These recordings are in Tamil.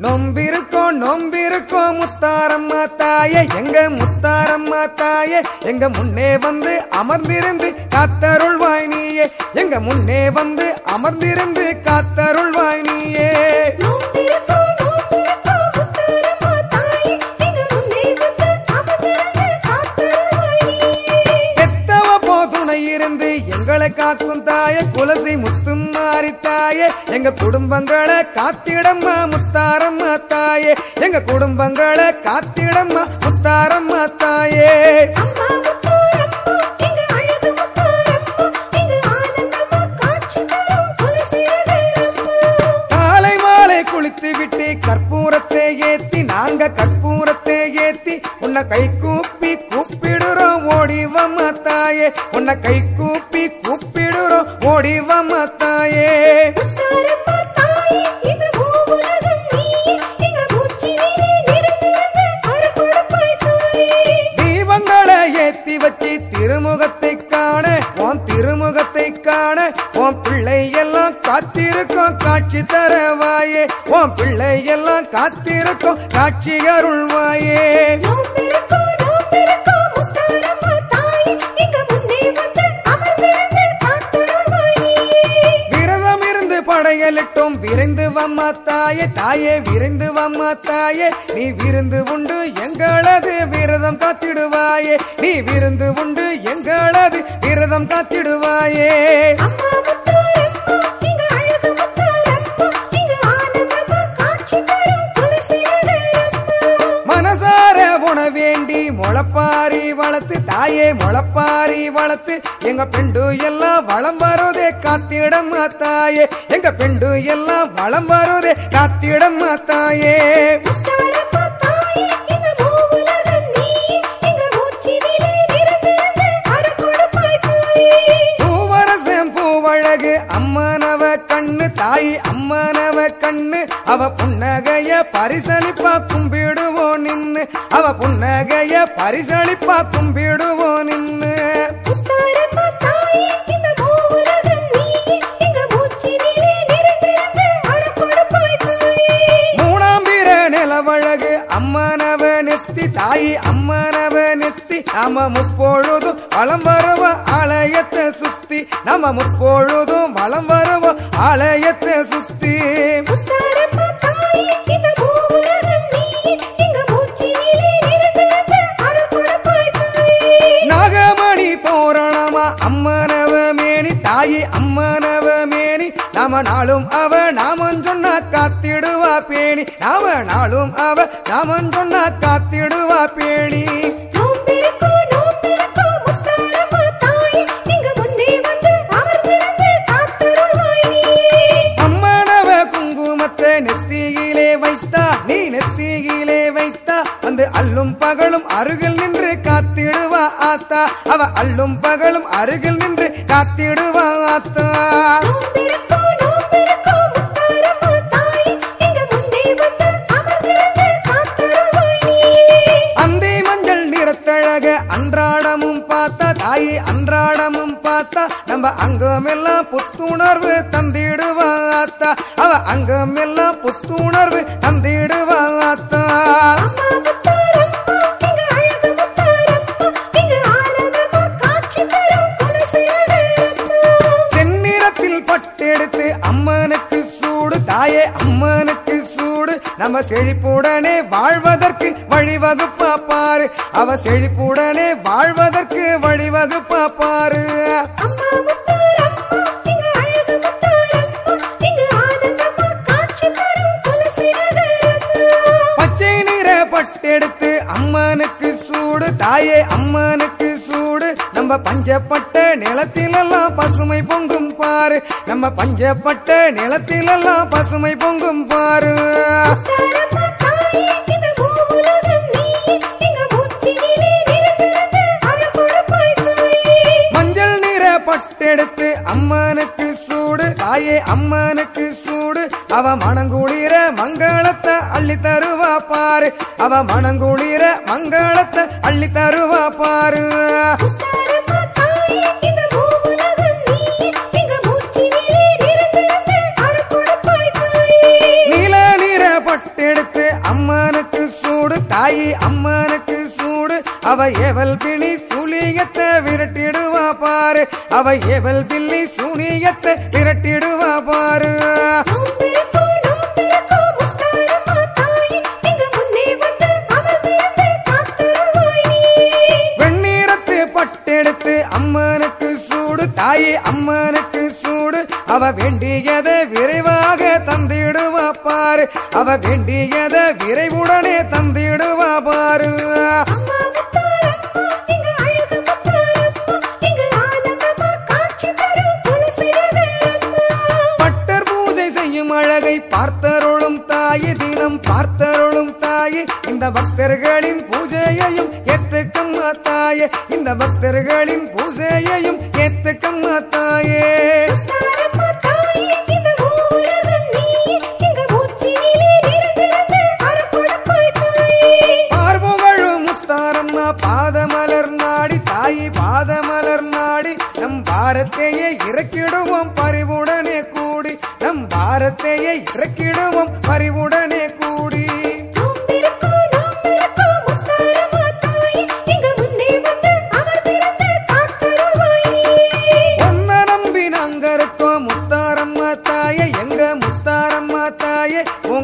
நொம்பிருக்கோம் நொம்பிருக்கோம் முத்தாரம்மா தாயே. எங்க முத்தாரம்மா தாயே? எங்க முன்னே வந்து அமர்ந்திருந்து காத்தருள்வாய் நீயே. எங்க முன்னே வந்து அமர்ந்திருந்து காத்தருள்வாய் நீயே. எங்களை காக்கும் தாயே குலசி முத்தும் மாறி தாயே. எங்க குடும்பங்களை காத்திடம்மா முத்தாரம்மா தாயே. எங்க குடும்பங்களை காத்திடம்மா முத்தாரம்மா தாயே. கற்பூரத்தை ஏத்தி நாங்க கற்பூரத்தை ஏத்தி உன்னை கை கூப்பி கூப்பிடுறோம் ஓடிவம் தாயே. உன்னை கை கூப்பி கூப்பிடுறோம் ஓடிவம் தாயே. தரவாயே உன் பிள்ளை எல்லாம் காத்திருக்கோம் காட்சி அருள்வாயே. படையலிட்டும் விரைந்து வம்மா தாயே தாயே விரைந்து வம்மா தாயே. நீ விருந்து உண்டு எங்களது விரதம் காத்திடுவாயே. நீ விருந்து உண்டு எங்களது விரதம் காத்திடுவாயே. வளர்த்து எங்க பெண்டு எல்லாம் வளம் வருதே காத்திடம்மா தாயே எங்க பெண்டு எல்லாம் வளம் வருதே காத்திடம்மா தாயே முத்தாரம்மா தாயே இந்த பூவுலகம் நீயே எங்க மூச்சினிலே நிறைந்திருந்து அருள்கொடுப்பாய் தாயே. பூவரசம் பூவழகு அம்மனவ கண்ணு தாய் அம்மனவ கண்ணு. அவ புன்னகைய பரிசளிப்பா கும்பிடுவோம் நின்னு. அவ புன்னகைய பரிசளிப்பா கும்பிடுவோம் தாய் அம்மனவ நெத்தி நாம முப்பொழுதும் வளம் வருவ ஆலயத்தை சுத்தி. நாம முப்பொழுதும் வளம் வருவ ஆலயத்தை சுத்தி. நாகமணி தோரணமா அம்மனவ மேனி தாயி அம்மனவ மேனி. நாம நாளும் அவ நாமம் சொன்னா பேணி நாம நாளும் அவ நாமம் சொன்னா காத்திடுவா பேணி. அல்லும் பகலும் அருகில் நின்று காத்திடுவா ஆத்தா. அவ அல்லும் பகலும் அருகில் நின்று காத்திடுவா ஆத்தா. தாயை அன்றாடமும் பார்த்தா நம்ம அங்கமெல்லாம் புத்துணர்வு தந்திடுவா ஆத்தா அவ அங்கமெல்லாம் புத்துணர்வு தந்திடுவா ஆத்தா செந்நிறத்தில் பட்டெடுத்து அம்மனுக்கு சூடு தாயே அம்மனுக்கு நம்ம செழிப்புடனே வாழ்வதற்கு வழிவகுப்பா பாரு. அவ செழிப்புடனே வாழ்வதற்கு வழிவகுப்பா பாரு. பச்சை நிற பட்டெடுத்து அம்மனுக்கு சூடு தாயே அம்மனுக்கு நம்ம பஞ்சப்பட்ட நிலத்திலெல்லாம் பசுமை பொங்கும் பாரு. நம்ம பஞ்சப்பட்ட நிலத்திலெல்லாம் பசுமை பொங்கும் பாரு. மஞ்சள் நிற பட்டெடுத்து அம்மனுக்கு சூடு தாயே அம்மனுக்கு சூடு. அவ மணங்குளிர மங்களத்தை அள்ளி தருவா பாரு. அவ மணங்குளிர மங்களத்தை அள்ளி தருவா பாரு. அவ எவல் பிள்ளி சுழியத்தை விரட்டிடுவா பாரு. அவ எவல் பிள்ளி சுனியத்தை விரட்டிடுவா பாரு. வெண்ணீரத்து பட்டெடுத்து அம்மனுக்கு சூடு தாயே அம்மனுக்கு சூடு. அவ வேண்டியதை விரைவாக தந்திடுவா பாரு. அவ வேண்டியதை விரைவுடனே தந்திடுவா பாரு. தாயே பார்த்தருளும் தாயே இந்த பக்தர்களின் பூஜையையும் ஏத்துக்கும் தாயே. இந்த பக்தர்களின் பூஜையையும் ஏத்துக்கும் தாயே. பாதமலர் நாடி தாயி பாதமலர் நாடி நம் பாரத்தையே இறக்கிடுவோம் பறிவுடனே கூடி. நம் பாரத்தையே இறக்கிடுவோம் பறிவுடனே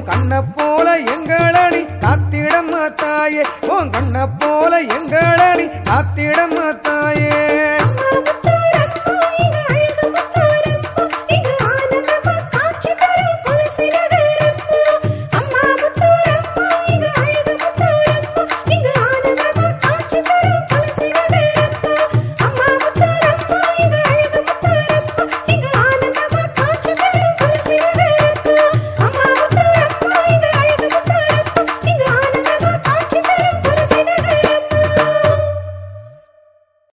உன் கண்ண போல எங்களடி காத்திடம்மா தாயே. உன் கண்ண போல எங்களடி காத்திடம்